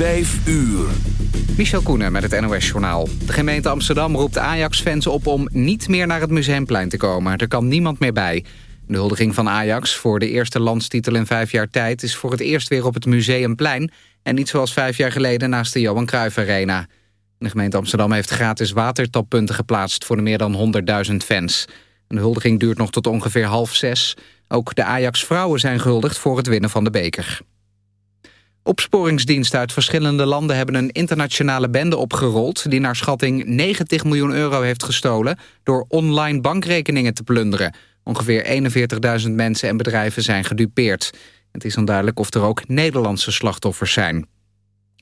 Vijf uur. Michel Koenen met het NOS-journaal. De gemeente Amsterdam roept Ajax-fans op om niet meer naar het Museumplein te komen. Er kan niemand meer bij. De huldiging van Ajax voor de eerste landstitel in vijf jaar tijd... is voor het eerst weer op het Museumplein... en niet zoals vijf jaar geleden naast de Johan Cruijff Arena. De gemeente Amsterdam heeft gratis watertappunten geplaatst... voor de meer dan 100.000 fans. De huldiging duurt nog tot ongeveer half zes. Ook de Ajax-vrouwen zijn gehuldigd voor het winnen van de beker. Opsporingsdiensten uit verschillende landen hebben een internationale bende opgerold... die naar schatting 90 miljoen euro heeft gestolen... door online bankrekeningen te plunderen. Ongeveer 41.000 mensen en bedrijven zijn gedupeerd. Het is onduidelijk of er ook Nederlandse slachtoffers zijn.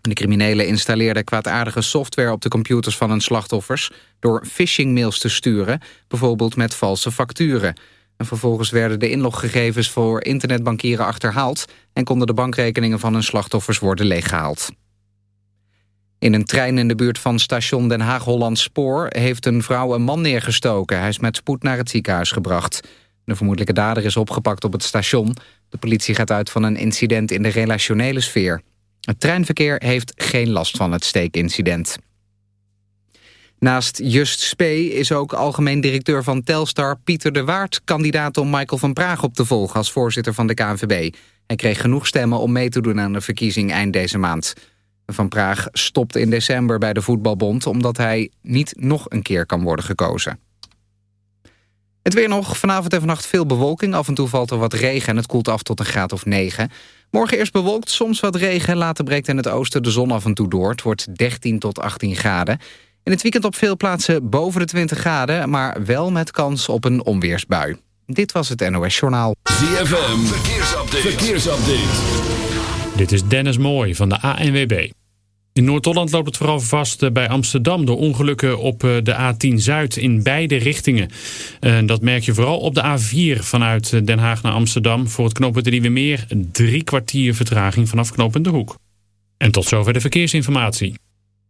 De criminelen installeerden kwaadaardige software op de computers van hun slachtoffers... door phishingmails te sturen, bijvoorbeeld met valse facturen... En vervolgens werden de inloggegevens voor internetbankieren achterhaald... en konden de bankrekeningen van hun slachtoffers worden leeggehaald. In een trein in de buurt van station Den Haag-Holland Spoor... heeft een vrouw een man neergestoken. Hij is met spoed naar het ziekenhuis gebracht. De vermoedelijke dader is opgepakt op het station. De politie gaat uit van een incident in de relationele sfeer. Het treinverkeer heeft geen last van het steekincident. Naast Just Spee is ook algemeen directeur van Telstar Pieter de Waard... kandidaat om Michael van Praag op te volgen als voorzitter van de KNVB. Hij kreeg genoeg stemmen om mee te doen aan de verkiezing eind deze maand. Van Praag stopt in december bij de voetbalbond... omdat hij niet nog een keer kan worden gekozen. Het weer nog. Vanavond en vannacht veel bewolking. Af en toe valt er wat regen en het koelt af tot een graad of 9. Morgen eerst bewolkt, soms wat regen. Later breekt in het oosten de zon af en toe door. Het wordt 13 tot 18 graden. In het weekend op veel plaatsen boven de 20 graden... maar wel met kans op een onweersbui. Dit was het NOS Journaal. ZFM, verkeersupdate. verkeersupdate. Dit is Dennis Mooij van de ANWB. In Noord-Holland loopt het vooral vast eh, bij Amsterdam... door ongelukken op eh, de A10 Zuid in beide richtingen. Dat merk je vooral op de A4 vanuit eh, Den Haag naar Amsterdam... voor het knooppunt de Nieuwe Meer drie kwartier vertraging vanaf knooppunt De Hoek. En tot zover de verkeersinformatie.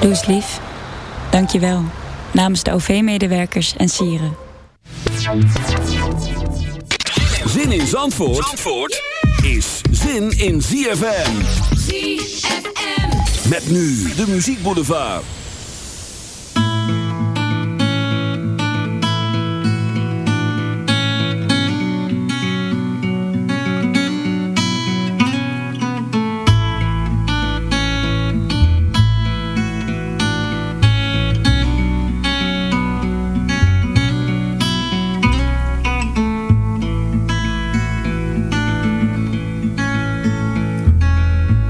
Doe eens lief. Dank je wel. Namens de OV-medewerkers en sieren. Zin in Zandvoort, Zandvoort is zin in ZFM. ZFM. Met nu de muziekboulevard.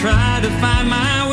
Try to find my way.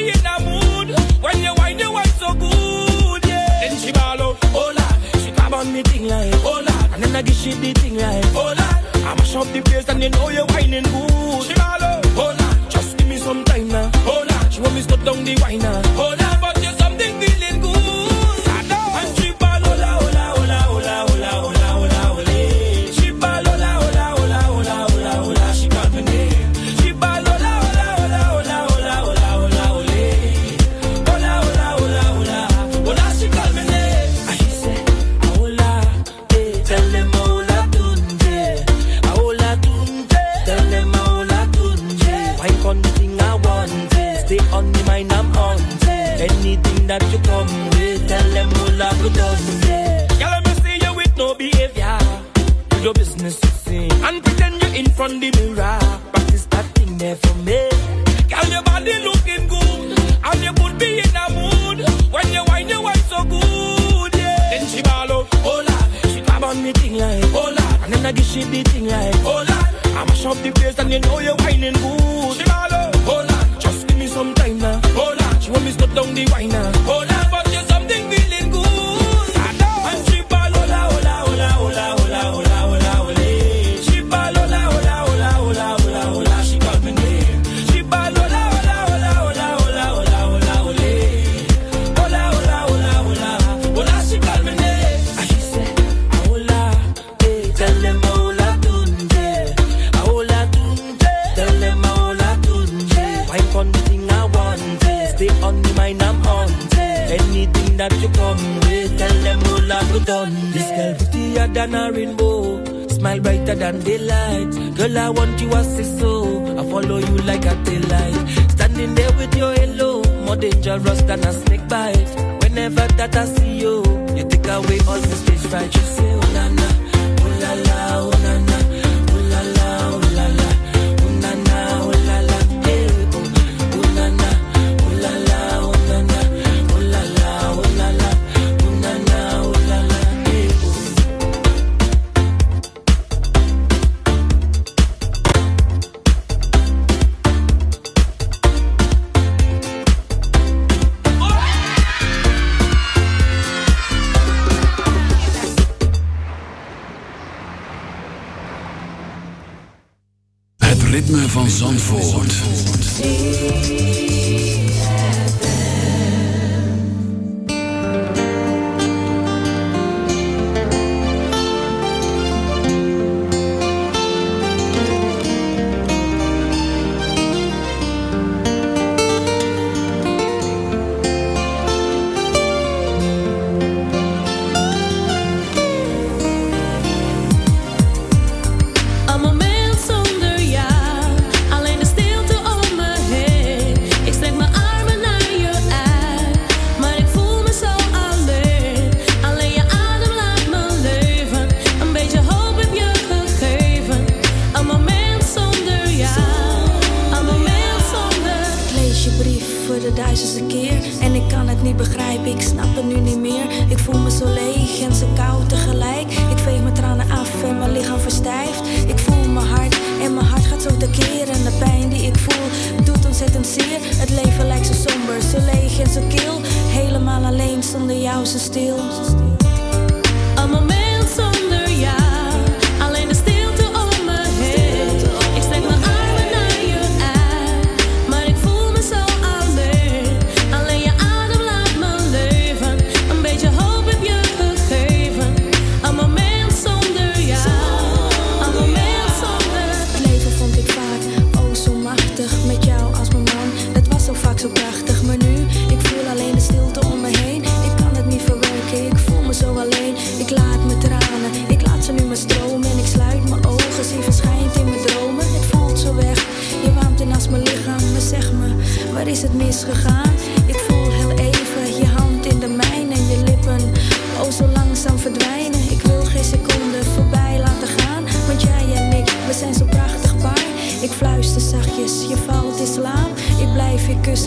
You mood. When you wind, you wind so good, yeah. Then she ball out, oh Lord. She grab on me thing like, oh Lord. And then I give she the thing like, oh Lord. I mash up the place and you know you're whining good. She ball out, oh Lord. Just give me some time now, oh Lord. She want me to down the wine now, oh Lord. she be thing like Hold on. I mash up the place and you know you're whining good. She Hold on. Just give me some time now. Hold on. She want me to down the wine now than a rainbow, smile brighter than daylight. Girl, I want you as a soul. I follow you like a tail light. Standing there with your halo, more dangerous than a snake bite. Whenever that I see you, you take away all the stage fright. You say, oh la na, oh la la, oh Zijn keel. Helemaal alleen zonder jou ze stil.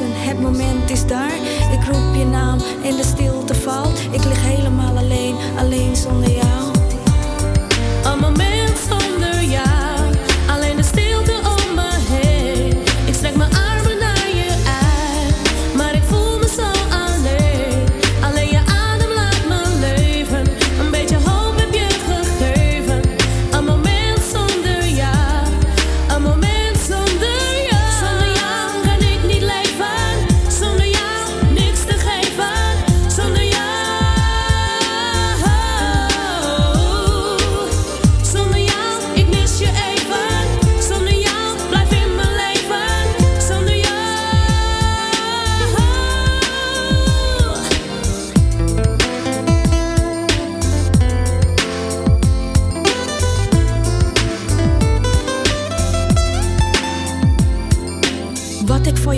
Het moment is daar. Ik roep je naam in de stilte.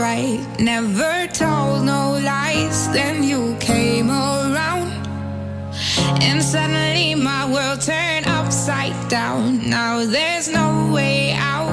right. Never told no lies. Then you came around, and suddenly my world turned upside down. Now there's no way out.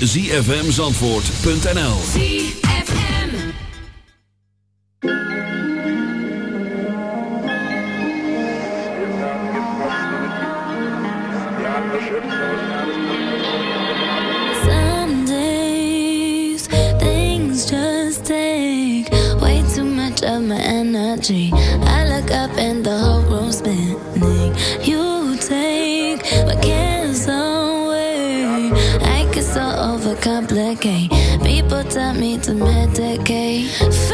www.zfmzandvoort.nl Let me to medicate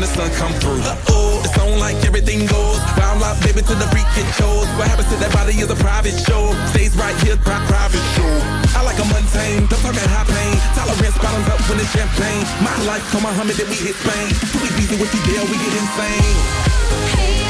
when the sun come through. Uh-oh, it's on like everything goes. Wild out, baby, to the freak it shows. What happens to that body is a private show. Stays right here, pri- private show. I like a mundane, don't talk high pain. Tolerance bottoms up when it's champagne. My life, come on, Muhammad, then we hit Spain. Too easy with you, deal, we get insane. Hey.